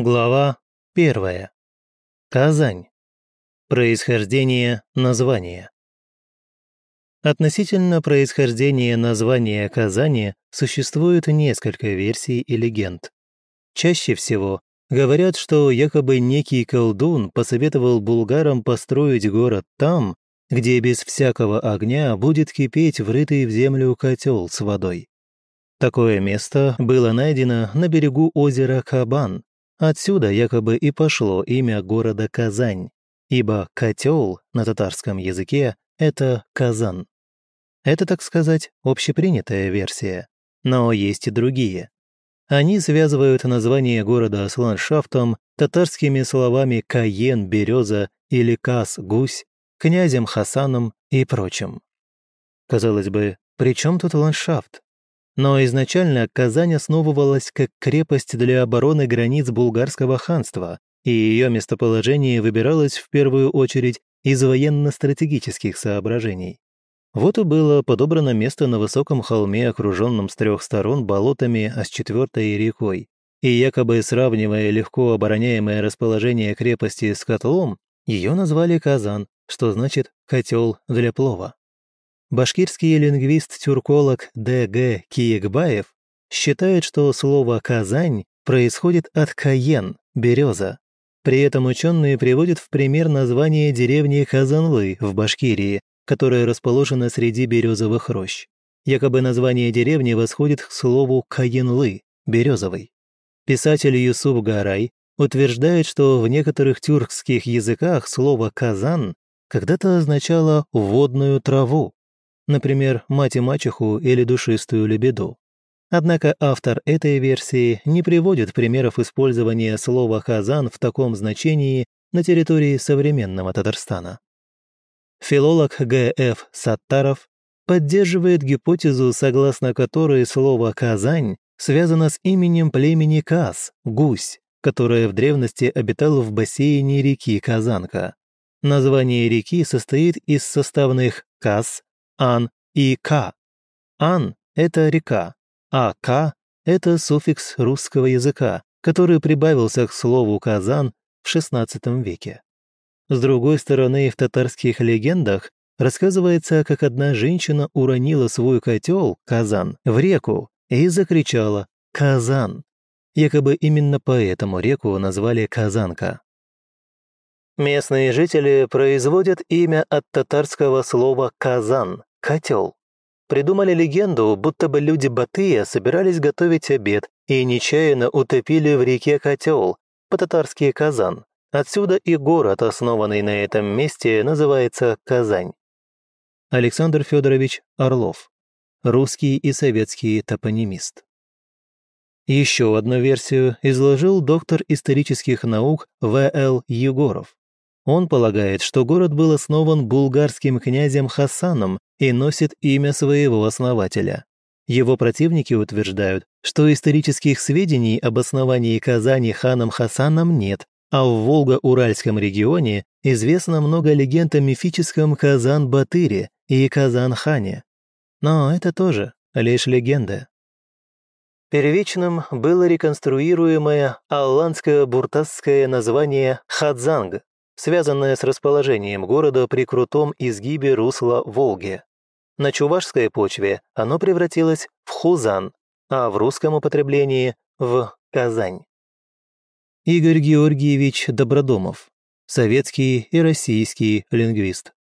Глава 1. Казань. Происхождение названия. Относительно происхождения названия Казани существует несколько версий и легенд. Чаще всего говорят, что якобы некий колдун посоветовал булгарам построить город там, где без всякого огня будет кипеть врытый в землю котел с водой. Такое место было найдено на берегу озера Кабан, Отсюда якобы и пошло имя города Казань, ибо «котел» на татарском языке — это «казан». Это, так сказать, общепринятая версия. Но есть и другие. Они связывают название города с ландшафтом, татарскими словами «каен», «береза» или «кас», «гусь», князем Хасаном и прочим. Казалось бы, при чем тут ландшафт? Но изначально Казань основывалась как крепость для обороны границ булгарского ханства, и ее местоположение выбиралось в первую очередь из военно-стратегических соображений. Вот и было подобрано место на высоком холме, окруженном с трех сторон болотами, а с четвертой рекой. И якобы сравнивая легко обороняемое расположение крепости с котлом, ее назвали Казан, что значит «котел для плова». Башкирский лингвист-тюрколог Д.Г. Киекбаев считает, что слово «Казань» происходит от «каен» – «береза». При этом ученые приводят в пример название деревни Казанлы в Башкирии, которая расположена среди березовых рощ. Якобы название деревни восходит к слову «каенлы» – «березовый». Писатель Юсуф Гарай утверждает, что в некоторых тюркских языках слово «казан» когда-то означало «водную траву», например, мать и мачеху или душистую лебеду. Однако автор этой версии не приводит примеров использования слова «хазан» в таком значении на территории современного Татарстана. Филолог Г.Ф. Саттаров поддерживает гипотезу, согласно которой слово «казань» связано с именем племени Каз, гусь, которое в древности обитало в бассейне реки Казанка. Название реки состоит из составных «каз», Ан и К. Ан – это река, а К – это суффикс русского языка, который прибавился к слову «казан» в XVI веке. С другой стороны, в татарских легендах рассказывается, как одна женщина уронила свой котел, казан, в реку и закричала «Казан!». Якобы именно поэтому реку назвали Казанка. Местные жители производят имя от татарского слова «казан», Котел. Придумали легенду, будто бы люди Батыя собирались готовить обед и нечаянно утопили в реке котел, по-татарски Казан. Отсюда и город, основанный на этом месте, называется Казань. Александр Федорович Орлов. Русский и советский топонимист. Еще одну версию изложил доктор исторических наук В.Л. Егоров. Он полагает, что город был основан булгарским князем Хасаном и носит имя своего основателя. Его противники утверждают, что исторических сведений об основании Казани ханом Хасаном нет, а в Волго-Уральском регионе известно много легенд о мифическом Казан-Батыре и Казан-хане. Но это тоже лишь легенда. Первичным было реконструируемое алландское-буртасское название Хадзанг, связанное с расположением города при крутом изгибе русла Волги. На чувашской почве оно превратилось в Хузан, а в русском употреблении – в Казань. Игорь Георгиевич Добродомов, советский и российский лингвист.